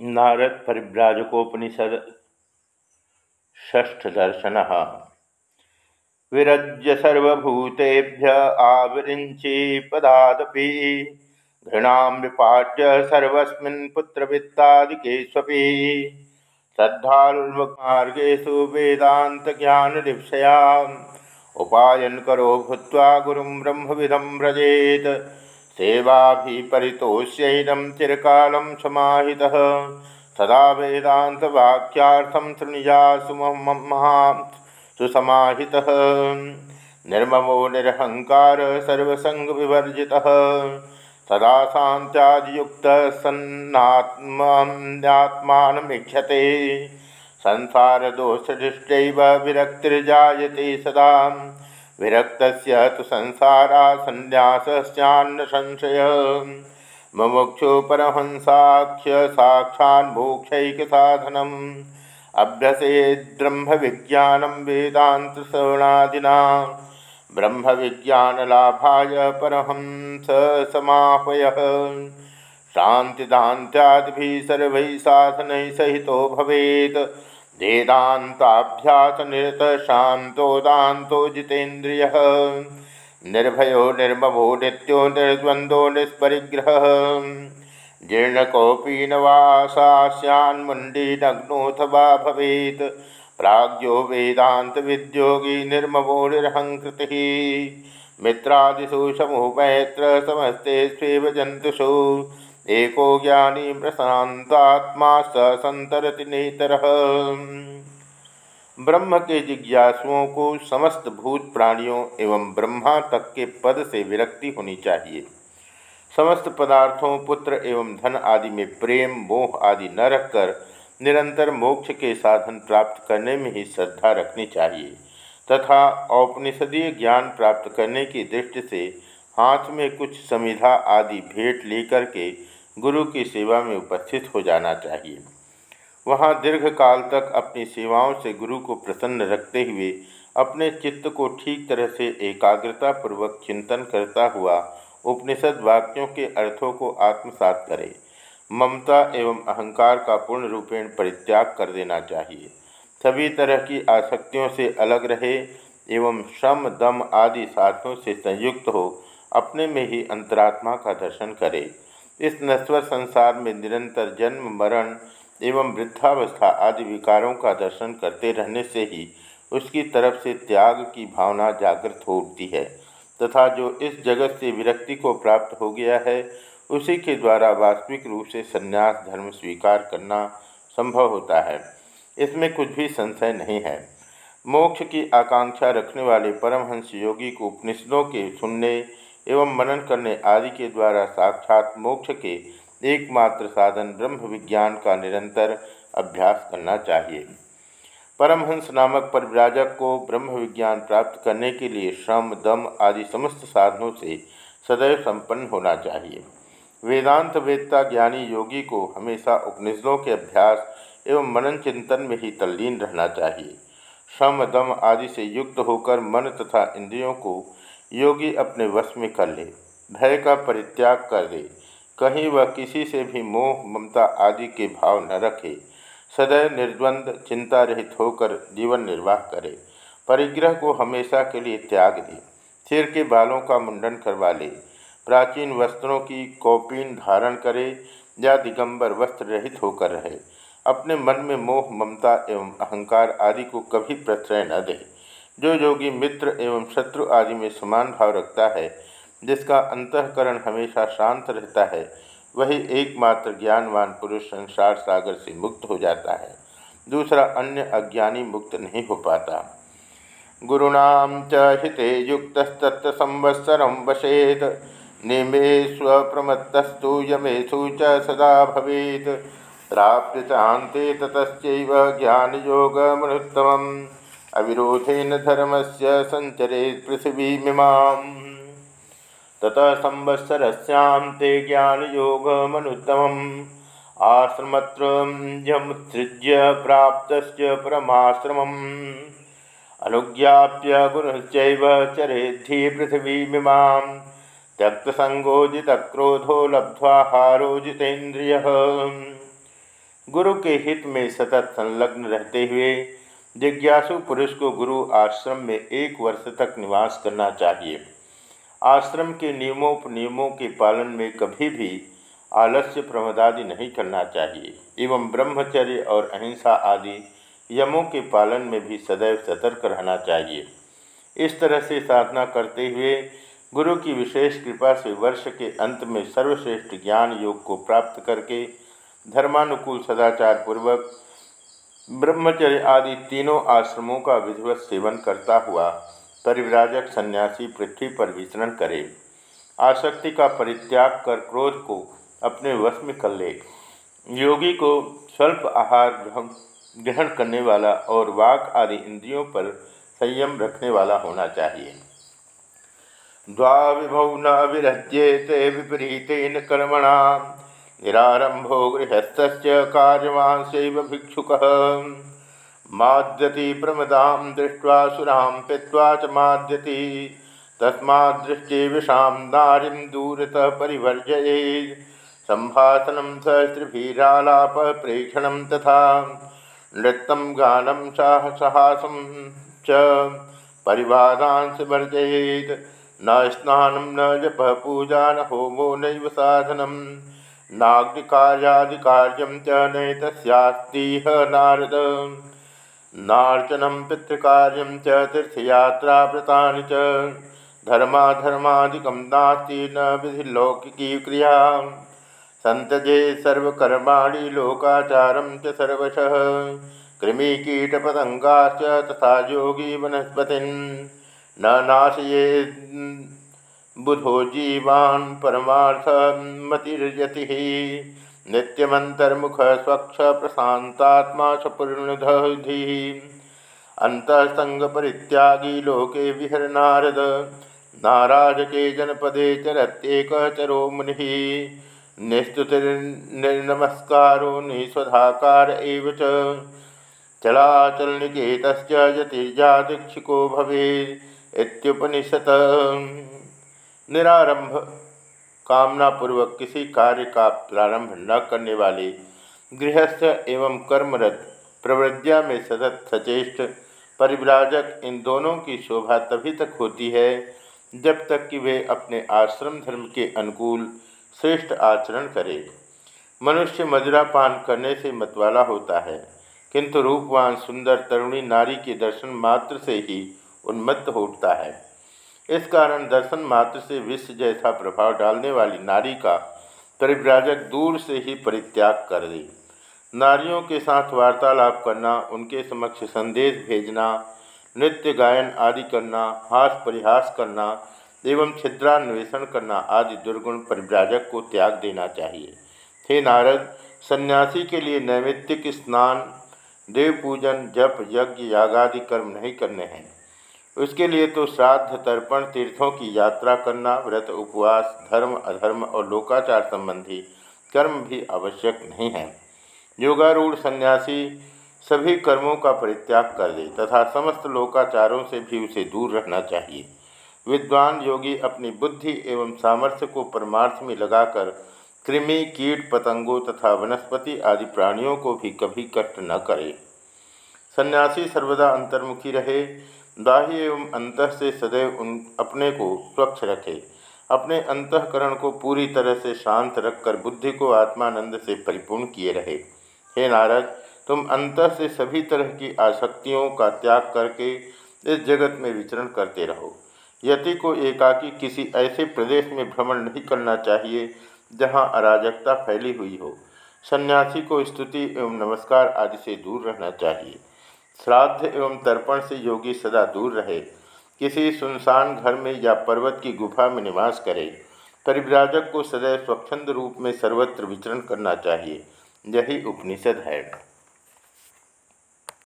नारद परिव्राजकोपनिषद षष्ठदर्शन विरज्य सर्वभूतेभ्य आविरिञ्चि पदादपि, घृणां विपाट्य सर्वस्मिन् पुत्रवित्तादिकेष्वपि। श्रद्धालुर्मार्गेषु वेदान्तज्ञानदीक्षयाम् उपायनकरो भूत्वा गुरुं ब्रह्मविदं व्रजेत्। सेवाभिपरितोष्यैनं चिरकालं समाहितः। सदा वेदान्तवाक्यार्थं शृणुया सुमहा सुसमाहितः। निर्ममो निरहङ्कार सर्वसङ्गविवर्जितः। सदा शान्त्यादियुक्तः सन्नात्मात्मानमीक्षते संसारदोषदृष्टैव विरक्तिर्जायते सदा। विरक्त तो संसारा संन्यासस्यान्न संशय मुमुक्षु परहंसाख्य साक्षान्मोक्षक साधनम अभ्यसेद ब्रह्म विज्ञान वेदांत श्रवणादिना ब्रह्म विज्ञान लाभाय परहंस समाहय शांतिदात्यादि सर्व साधन सहित भवेत। शांतोदातो जितेन्द्रिय। निर्भयो, निर्ममो, नित्यो निर्द्वंदो निष्परिग्रह। जीर्णकोपी नवासास्यान्मुण्डीनग्नोऽथवा भवेत्। प्राज्ञो वेदान्तविद्योगी निर्ममो निरहङ्कृतिः। मित्रादिषु समूहमैत्र समस्ते स्वेव जन्तुषु। एको ज्ञानी प्रशांतात्मा स संतरति नेतर। ब्रह्म के जिज्ञासुओं को समस्त भूत प्राणियों एवं ब्रह्मा तक के पद से विरक्ति होनी चाहिए। समस्त पदार्थों, पुत्र एवं धन आदि में प्रेम, मोह आदि न रखकर निरंतर मोक्ष के साधन प्राप्त करने में ही श्रद्धा रखनी चाहिए तथा औपनिषदीय ज्ञान प्राप्त करने की दृष्टि से हाथ में कुछ समिधा आदि भेंट लेकर के गुरु की सेवा में उपस्थित हो जाना चाहिए। वहाँ दीर्घ काल तक अपनी सेवाओं से गुरु को प्रसन्न रखते हुए, अपने चित्त को ठीक तरह से एकाग्रता पूर्वक चिंतन करता हुआ उपनिषद वाक्यों के अर्थों को आत्मसात करे। ममता एवं अहंकार का पूर्ण रूपेण परित्याग कर देना चाहिए। सभी तरह की आसक्तियों से अलग रहे एवं श्रम, दम आदि साधनों से संयुक्त हो, अपने में ही अंतरात्मा का दर्शन करे। इस नश्वर संसार में निरंतर जन्म, मरण एवं वृद्धावस्था आदि विकारों का दर्शन करते रहने से ही उसकी तरफ़ से त्याग की भावना जागृत हो उठती है। तथा जो इस जगत से विरक्ति को प्राप्त हो गया है, उसी के द्वारा वास्तविक रूप से संन्यास, धर्म स्वीकार करना संभव होता है। इसमें कुछ भी संशय नहीं है। मोक्ष की आकांक्षा रखने वाले परमहंस योगी को उपनिषदों के सुनने एवं मनन करने आदि के द्वारा साक्षात मोक्ष के एकमात्र साधन ब्रह्म विज्ञान का निरंतर अभ्यास करना चाहिए। परमहंस नामक परिव्राजक को ब्रह्म विज्ञान प्राप्त करने के लिए श्रम, दम आदि समस्त साधनों से सदैव संपन्न होना चाहिए। वेदांत वेदता ज्ञानी योगी को हमेशा उपनिषदों के अभ्यास एवं मनन चिंतन में ही तल्लीन रहना चाहिए। श्रम, दम आदि से युक्त होकर मन तथा इंद्रियों को योगी अपने वश में कर ले, भय का परित्याग कर दे। कहीं वह किसी से भी मोह, ममता आदि के भाव न रखे। सदैव निर्द्वंद चिंता रहित होकर जीवन निर्वाह करे। परिग्रह को हमेशा के लिए त्याग दे। सिर के बालों का मुंडन करवा ले। प्राचीन वस्त्रों की कौपीन धारण करे या दिगंबर वस्त्र रहित होकर रहे। अपने मन में मोह, ममता एवं अहंकार आदि को कभी प्रश्रय न दे। जो योगी मित्र एवं शत्रु आदि में समान भाव रखता है, जिसका अंतकरण हमेशा शांत रहता है, वही एकमात्र ज्ञानवान पुरुष संसार सागर से मुक्त हो जाता है। दूसरा अन्य अज्ञानी मुक्त नहीं हो पाता। गुरुणाम च हिते युक्त संवत्सर वशेत, निमे स्वप्रमत्तस्तु यमेशु च सदा भवेत। प्राप्त चाते योग ज्ञानयोगमनुत्तमम्। अविरोधेन धर्म से संचरे पृथ्वीमीमा ततः संवत्सरस्यां ते ज्ञानयोगमनुत्तमम्। आश्रमत्रयमुत्सृज्य प्राप्तस्य परमाश्रमम्। अनुज्ञाप्य गुरुश्चैव चरेद्धि पृथिवीमिमां त्यक्तसङ्गो जितक्रोधो लब्ध्वा जितेन्द्रियः। गुरु के हित में सतत संलग्न रहते हुए जिज्ञासु पुरुष को गुरु आश्रम में एक वर्ष तक निवास करना चाहिए। आश्रम के नियमोपनियमों के पालन में कभी भी आलस्य प्रमदादि नहीं करना चाहिए। एवं ब्रह्मचर्य और अहिंसा आदि यमों के पालन में भी सदैव सतर्क रहना चाहिए। इस तरह से साधना करते हुए गुरु की विशेष कृपा से वर्ष के अंत में सर्वश्रेष्ठ ज्ञान योग को प्राप्त करके धर्मानुकूल सदाचार पूर्वक ब्रह्मचर्य आदि तीनों आश्रमों का विधिवत सेवन करता हुआ परिव्राजक सन्यासी पृथ्वी पर विचरण करे। आसक्ति का परित्याग कर क्रोध को अपने वश में कर ले। योगी को स्वल्प आहार ग्रहण करने वाला और वाक आदि इंद्रियों पर संयम रखने वाला होना चाहिए। द्वाविभौ न विरज्येते विपरीतेन कर्मणा निरारंभो गृहस्थ कार्यवांशैव भिक्षुक। माद्यति प्रमदा दृष्ट्वा सुरां पीत्वा च माद्यति। विषां नारीं दूरतः परिवर्जयेत्। सम्भाषणं सहस्रभिरालाप प्रेक्षणं तथा। नृत्यं गानं च परिवादांश वर्जयेत् न स्नानं न जप पूजा न होमो नैव साधनम्। नाग्निकार्यादिकार्यं च नैतस्यास्तीह नारद। नार्चनं पितृकार्यं च तीर्थयात्राव्रतानि च। धर्माधर्मादिकं नास्ति न विधिलौकिकी क्रिया। सन्तजे सर्वकर्माणि लोकाचारं च सर्वशः। कृमिकीटपतङ्गाश्च तथा योगी वनस्पतिन्। न नाशये बुधो जीवान् परमार्थमतिर्यति। नित्यमंतर्मुख स्वच्छ पूर्णधि अंतसंग परित्यागी लोके विहर नारद नाराजके जनपदे चरत्येक चरो मुनि। निस्तुतिर्निर्नमस्कारो निस्वधाकार एव च। चलाचलनिकेत यतिर्जादीक्षिको भवे इत्युपनिषत्। निरारंभ। कामना पूर्वक किसी कार्य का प्रारंभ न करने वाले गृहस्थ एवं कर्मरत प्रवृत्तिया में सतत सचेष्ट परिव्राजक इन दोनों की शोभा तभी तक होती है जब तक कि वे अपने आश्रम धर्म के अनुकूल श्रेष्ठ आचरण करें। मनुष्य मदिरापान करने से मतवाला होता है, किंतु रूपवान सुंदर तरुणी नारी के दर्शन मात्र से ही उन्मत्त हो उठता है। इस कारण दर्शन मात्र से विश्व जैसा प्रभाव डालने वाली नारी का परिव्राजक दूर से ही परित्याग कर दे। नारियों के साथ वार्तालाप करना, उनके समक्ष संदेश भेजना, नृत्य गायन आदि करना, हास परिहास करना एवं छिद्रान्वेषण करना आदि दुर्गुण परिव्राजक को त्याग देना चाहिए। हे नारद, सन्यासी के लिए नैमित्तिक स्नान देव पूजन जप, यज्ञ, यागादि कर्म नहीं करने हैं। उसके लिए तो श्राद्ध तर्पण तीर्थों की यात्रा करना, व्रत, उपवास, धर्म, अधर्म और लोकाचार संबंधी कर्म भी आवश्यक नहीं है। योगारूढ़ सन्यासी सभी कर्मों का परित्याग कर दे तथा समस्त लोकाचारों से भी उसे दूर रहना चाहिए। विद्वान योगी अपनी बुद्धि एवं सामर्थ्य को परमार्थ में लगाकर कृमि, कीट, पतंगों तथा वनस्पति आदि प्राणियों को भी कभी कष्ट न करे। सन्यासी सर्वदा अंतर्मुखी रहे बाह्य एवं अंत से सदैव उन अपने को स्वच्छ रखे। अपने अंतकरण को पूरी तरह से शांत रखकर बुद्धि को आत्मानंद से परिपूर्ण किए रहे। हे नारद, तुम अंत से सभी तरह की आसक्तियों का त्याग करके इस जगत में विचरण करते रहो। यति को एकाकी किसी ऐसे प्रदेश में भ्रमण नहीं करना चाहिए जहाँ अराजकता फैली हुई हो। सन्यासी को स्तुति एवं नमस्कार आदि से दूर रहना चाहिए। श्राद्ध एवं तर्पण से योगी सदा दूर रहे। किसी सुनसान घर में या पर्वत की गुफा में निवास करे, परिव्राजक को सदैव स्वच्छंद रूप में सर्वत्र विचरण करना चाहिए। यही उपनिषद है।